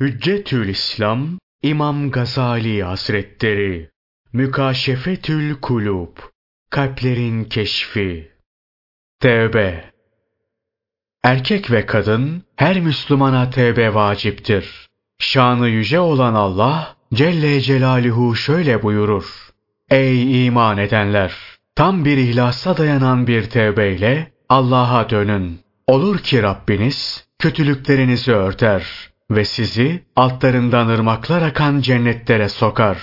Hüccetül İslam İmam Gazali Hazretleri Mükaşefetül Kulub Kalplerin Keşfi Tevbe Erkek ve kadın her Müslümana tevbe vaciptir. Şanı yüce olan Allah Celle Celaluhu şöyle buyurur. Ey iman edenler! Tam bir ihlasa dayanan bir tevbeyle Allah'a dönün. Olur ki Rabbiniz kötülüklerinizi örter ve sizi altlarından ırmaklar akan cennetlere sokar.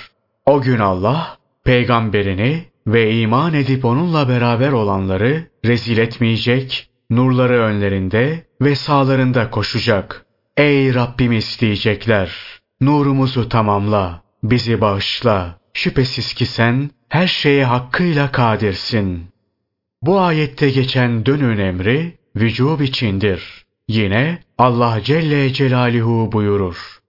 O gün Allah peygamberini ve iman edip onunla beraber olanları rezil etmeyecek, nurları önlerinde ve sağlarında koşacak. Ey Rabbimiz diyecekler, nurumuzu tamamla, bizi bağışla. Şüphesiz ki sen her şeye hakkıyla kadirsin. Bu ayette geçen dönün emri vücub içindir. Yine Allah Celle Celaluhu buyurur.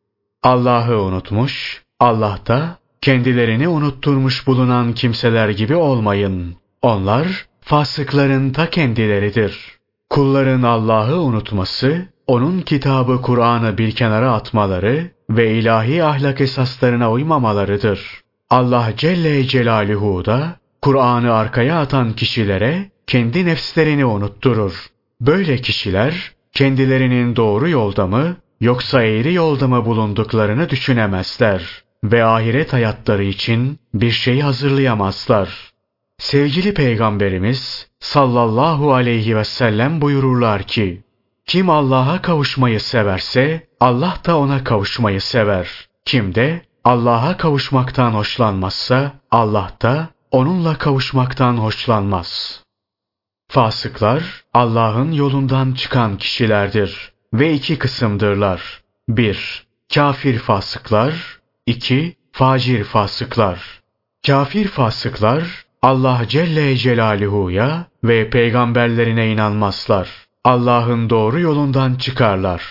Allah'ı unutmuş, Allah da kendilerini unutturmuş bulunan kimseler gibi olmayın. Onlar fasıkların ta kendileridir. Kulların Allah'ı unutması, onun kitabı Kur'an'ı bir kenara atmaları ve ilahi ahlak esaslarına uymamalarıdır. Allah Celle Celaluhu da Kur'an'ı arkaya atan kişilere kendi nefslerini unutturur. Böyle kişiler kendilerinin doğru yolda mı yoksa eğri yolda mı bulunduklarını düşünemezler ve ahiret hayatları için bir şey hazırlayamazlar. Sevgili Peygamberimiz sallallahu aleyhi ve sellem buyururlar ki, kim Allah'a kavuşmayı severse Allah da ona kavuşmayı sever. Kim de Allah'a kavuşmaktan hoşlanmazsa Allah da onunla kavuşmaktan hoşlanmaz. Fasıklar Allah'ın yolundan çıkan kişilerdir ve iki kısımdırlar. 1. Kafir fasıklar 2. Facir fasıklar. Kafir fasıklar Allah Celle Celaluhu'ya ve peygamberlerine inanmazlar. Allah'ın doğru yolundan çıkarlar.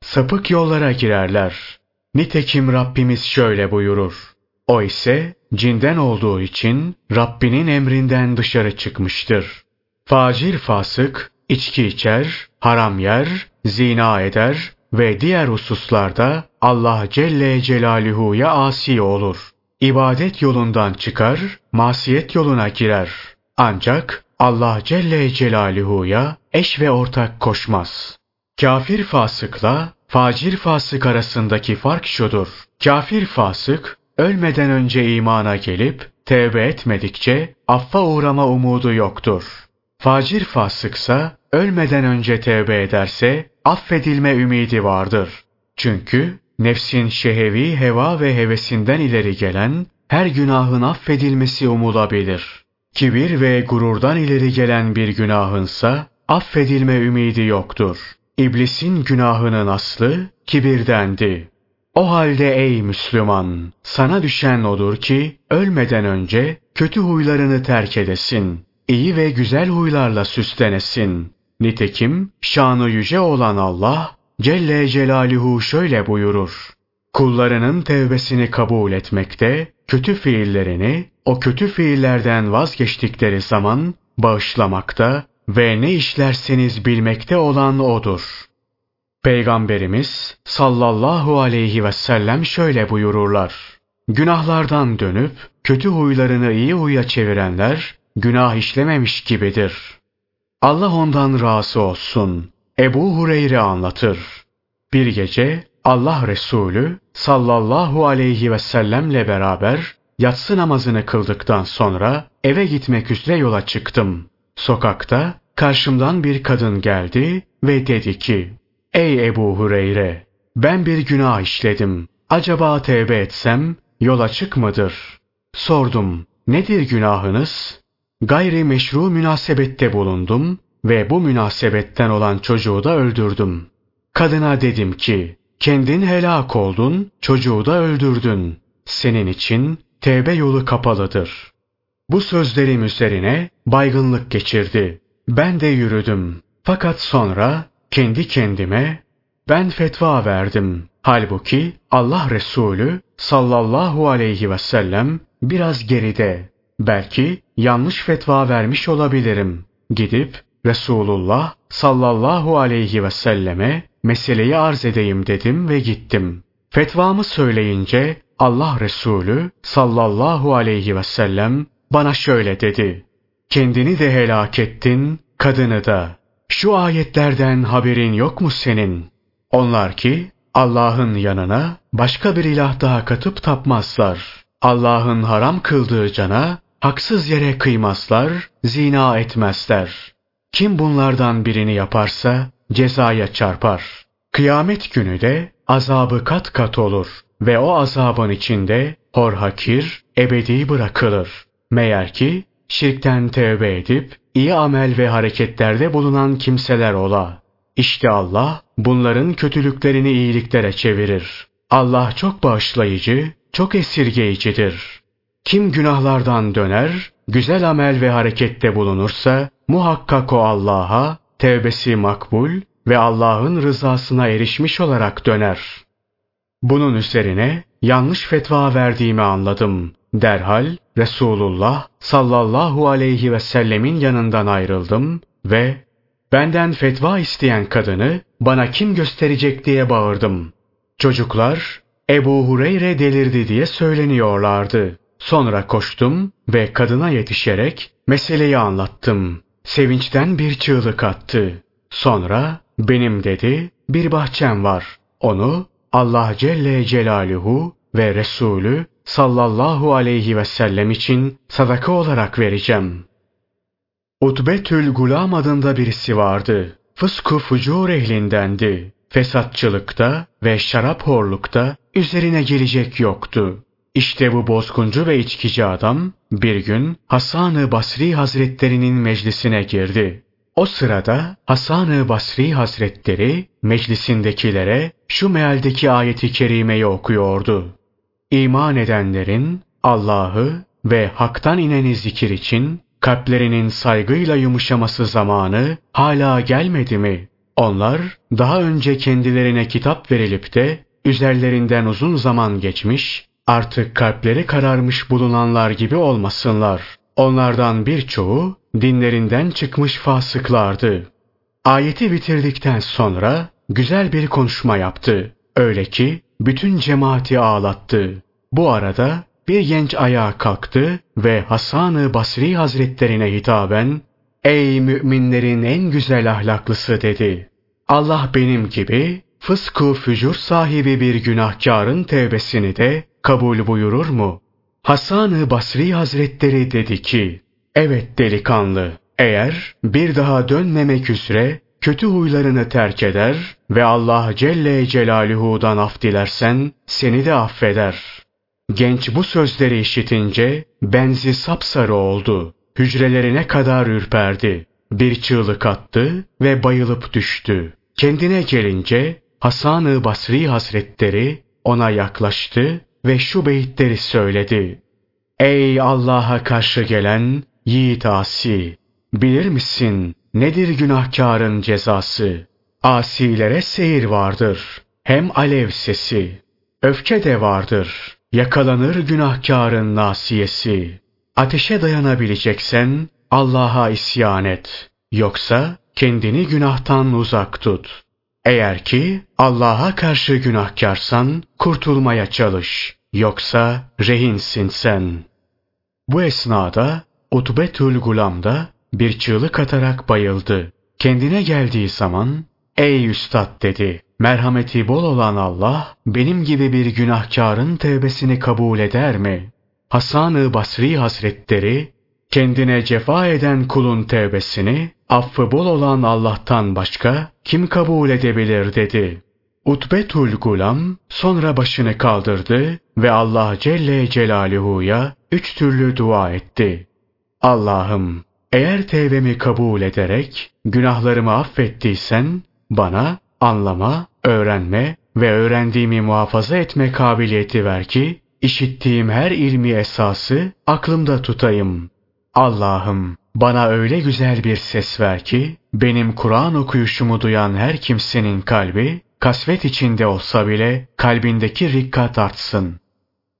Sapık yollara girerler. Nitekim Rabbimiz şöyle buyurur. O ise cinden olduğu için Rabbinin emrinden dışarı çıkmıştır. Facir fasık, içki içer, haram yer, zina eder ve diğer hususlarda Allah Celle Celaluhu'ya asi olur. İbadet yolundan çıkar, masiyet yoluna girer. Ancak Allah Celle Celaluhu'ya eş ve ortak koşmaz. Kafir fasıkla facir fasık arasındaki fark şudur. Kafir fasık ölmeden önce imana gelip tevbe etmedikçe affa uğrama umudu yoktur. Facir fasıksa ölmeden önce tevbe ederse affedilme ümidi vardır. Çünkü nefsin şehevi heva ve hevesinden ileri gelen her günahın affedilmesi umulabilir. Kibir ve gururdan ileri gelen bir günahınsa affedilme ümidi yoktur. İblisin günahının aslı kibirdendi. O halde ey Müslüman, sana düşen odur ki ölmeden önce kötü huylarını terk edesin. İyi ve güzel huylarla süslenesin. Nitekim şanı yüce olan Allah Celle Celaluhu şöyle buyurur. Kullarının tevbesini kabul etmekte, kötü fiillerini o kötü fiillerden vazgeçtikleri zaman bağışlamakta ve ne işlerseniz bilmekte olan O'dur. Peygamberimiz sallallahu aleyhi ve sellem şöyle buyururlar. Günahlardan dönüp kötü huylarını iyi huya çevirenler günah işlememiş gibidir. Allah ondan razı olsun. Ebu Hureyre anlatır. Bir gece Allah Resulü sallallahu aleyhi ve sellemle beraber yatsı namazını kıldıktan sonra eve gitmek üzere yola çıktım. Sokakta karşımdan bir kadın geldi ve dedi ki, Ey Ebu Hureyre, ben bir günah işledim. Acaba tevbe etsem yol açık mıdır? Sordum, nedir günahınız? Gayri meşru münasebette bulundum ve bu münasebetten olan çocuğu da öldürdüm. Kadına dedim ki, kendin helak oldun, çocuğu da öldürdün. Senin için tevbe yolu kapalıdır. Bu sözlerim üzerine baygınlık geçirdi. Ben de yürüdüm. Fakat sonra kendi kendime ben fetva verdim. Halbuki Allah Resulü sallallahu aleyhi ve sellem biraz geride. Belki yanlış fetva vermiş olabilirim. Gidip Resulullah sallallahu aleyhi ve selleme meseleyi arz edeyim dedim ve gittim. Fetvamı söyleyince Allah Resulü sallallahu aleyhi ve sellem bana şöyle dedi. Kendini de helak ettin, kadını da. Şu ayetlerden haberin yok mu senin? Onlar ki Allah'ın yanına başka bir ilah daha katıp tapmazlar. Allah'ın haram kıldığı cana haksız yere kıymazlar, zina etmezler. Kim bunlardan birini yaparsa cezaya çarpar. Kıyamet günü de azabı kat kat olur ve o azabın içinde hor hakir ebedi bırakılır. Meğer ki şirkten tevbe edip iyi amel ve hareketlerde bulunan kimseler ola. İşte Allah bunların kötülüklerini iyiliklere çevirir. Allah çok bağışlayıcı, çok esirgeyicidir. Kim günahlardan döner, güzel amel ve harekette bulunursa, muhakkak o Allah'a, tevbesi makbul ve Allah'ın rızasına erişmiş olarak döner. Bunun üzerine yanlış fetva verdiğimi anladım. Derhal Resulullah sallallahu aleyhi ve sellemin yanından ayrıldım ve benden fetva isteyen kadını bana kim gösterecek diye bağırdım. Çocuklar Ebu Hureyre delirdi diye söyleniyorlardı. Sonra koştum ve kadına yetişerek meseleyi anlattım. Sevinçten bir çığlık attı. Sonra benim dedi bir bahçem var. Onu Allah Celle Celaluhu ve Resulü sallallahu aleyhi ve sellem için sadaka olarak vereceğim. Utbetül Gulam adında birisi vardı. Fısku fucur ehlindendi. Fesatçılıkta ve şarap horlukta üzerine gelecek yoktu. İşte bu bozguncu ve içkici adam bir gün Hasan-ı Basri Hazretlerinin meclisine girdi. O sırada Hasan-ı Basri Hazretleri meclisindekilere şu mealdeki ayeti kerimeyi okuyordu. İman edenlerin Allah'ı ve haktan ineni zikir için kalplerinin saygıyla yumuşaması zamanı hala gelmedi mi? Onlar daha önce kendilerine kitap verilip de üzerlerinden uzun zaman geçmiş, artık kalpleri kararmış bulunanlar gibi olmasınlar. Onlardan birçoğu dinlerinden çıkmış fasıklardı. Ayeti bitirdikten sonra güzel bir konuşma yaptı. Öyle ki bütün cemaati ağlattı. Bu arada bir genç ayağa kalktı ve Hasan-ı Basri Hazretlerine hitaben Ey müminlerin en güzel ahlaklısı dedi. Allah benim gibi fısku fücur sahibi bir günahkarın tevbesini de kabul buyurur mu? Hasan-ı Basri Hazretleri dedi ki, Evet delikanlı, eğer bir daha dönmemek üzere kötü huylarını terk eder ve Allah Celle Celaluhu'dan af dilersen seni de affeder. Genç bu sözleri işitince benzi sapsarı oldu. Hücrelerine kadar ürperdi. Bir çığlık attı ve bayılıp düştü. Kendine gelince Hasan-ı Basri Hazretleri ona yaklaştı ve şu beyitleri söyledi. Ey Allah'a karşı gelen yiğit asi! Bilir misin nedir günahkarın cezası? Asilere seyir vardır, hem alev sesi. Öfke de vardır, yakalanır günahkarın nasiyesi. Ateşe dayanabileceksen Allah'a isyan et. Yoksa kendini günahtan uzak tut. Eğer ki Allah'a karşı günahkarsan kurtulmaya çalış. Yoksa rehinsin sen. Bu esnada Utbetül Gulam da bir çığlık atarak bayıldı. Kendine geldiği zaman ''Ey üstad'' dedi. ''Merhameti bol olan Allah benim gibi bir günahkarın tevbesini kabul eder mi?'' Hasan-ı Basri Hazretleri kendine cefa eden kulun tevbesini affı bol olan Allah'tan başka kim kabul edebilir dedi. Utbetul Gulam sonra başını kaldırdı ve Allah Celle Celaluhu'ya üç türlü dua etti. Allah'ım eğer tevbemi kabul ederek günahlarımı affettiysen bana anlama, öğrenme ve öğrendiğimi muhafaza etme kabiliyeti ver ki işittiğim her ilmi esası aklımda tutayım. Allah'ım bana öyle güzel bir ses ver ki benim Kur'an okuyuşumu duyan her kimsenin kalbi kasvet içinde olsa bile kalbindeki rikkat artsın.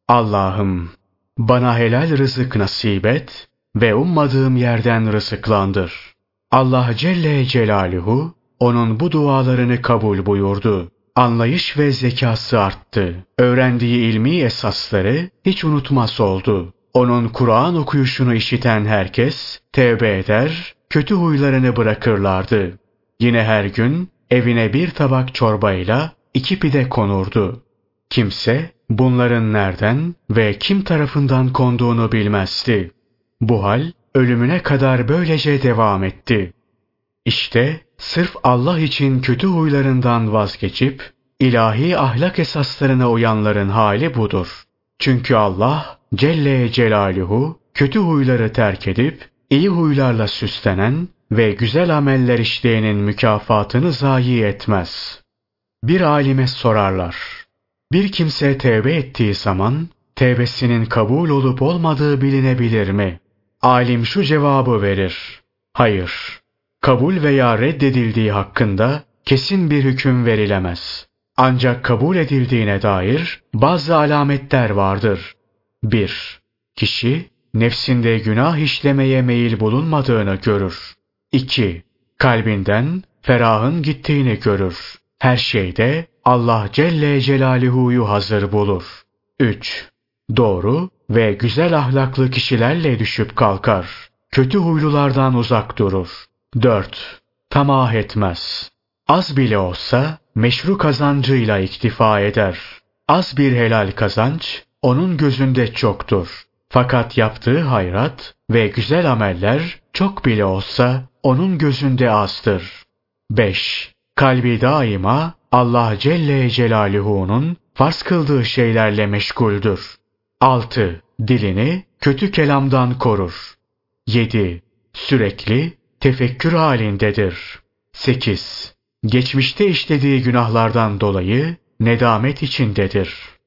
Allah'ım bana helal rızık nasip et ve ummadığım yerden rızıklandır. Allah Celle Celaluhu onun bu dualarını kabul buyurdu. Anlayış ve zekası arttı. Öğrendiği ilmi esasları hiç unutmaz oldu. Onun Kur'an okuyuşunu işiten herkes tevbe eder, kötü huylarını bırakırlardı. Yine her gün evine bir tabak çorbayla iki pide konurdu. Kimse bunların nereden ve kim tarafından konduğunu bilmezdi. Bu hal ölümüne kadar böylece devam etti. İşte sırf Allah için kötü huylarından vazgeçip ilahi ahlak esaslarına uyanların hali budur. Çünkü Allah Celle Celaluhu kötü huyları terk edip iyi huylarla süslenen ve güzel ameller işleyenin mükafatını zayi etmez. Bir alime sorarlar. Bir kimse tevbe ettiği zaman tevbesinin kabul olup olmadığı bilinebilir mi? Alim şu cevabı verir. Hayır. Kabul veya reddedildiği hakkında kesin bir hüküm verilemez. Ancak kabul edildiğine dair bazı alametler vardır. 1. Kişi nefsinde günah işlemeye meyil bulunmadığını görür. 2. Kalbinden ferahın gittiğini görür. Her şeyde Allah Celle Celaluhu'yu hazır bulur. 3. Doğru ve güzel ahlaklı kişilerle düşüp kalkar. Kötü huylulardan uzak durur. 4. Tamah etmez. Az bile olsa meşru kazancıyla iktifa eder. Az bir helal kazanç onun gözünde çoktur. Fakat yaptığı hayrat ve güzel ameller çok bile olsa onun gözünde azdır. 5. Kalbi daima Allah Celle Celaluhu'nun farz kıldığı şeylerle meşguldür. 6. Dilini kötü kelamdan korur. 7. Sürekli tefekkür halindedir. 8. Geçmişte işlediği günahlardan dolayı nedamet içindedir.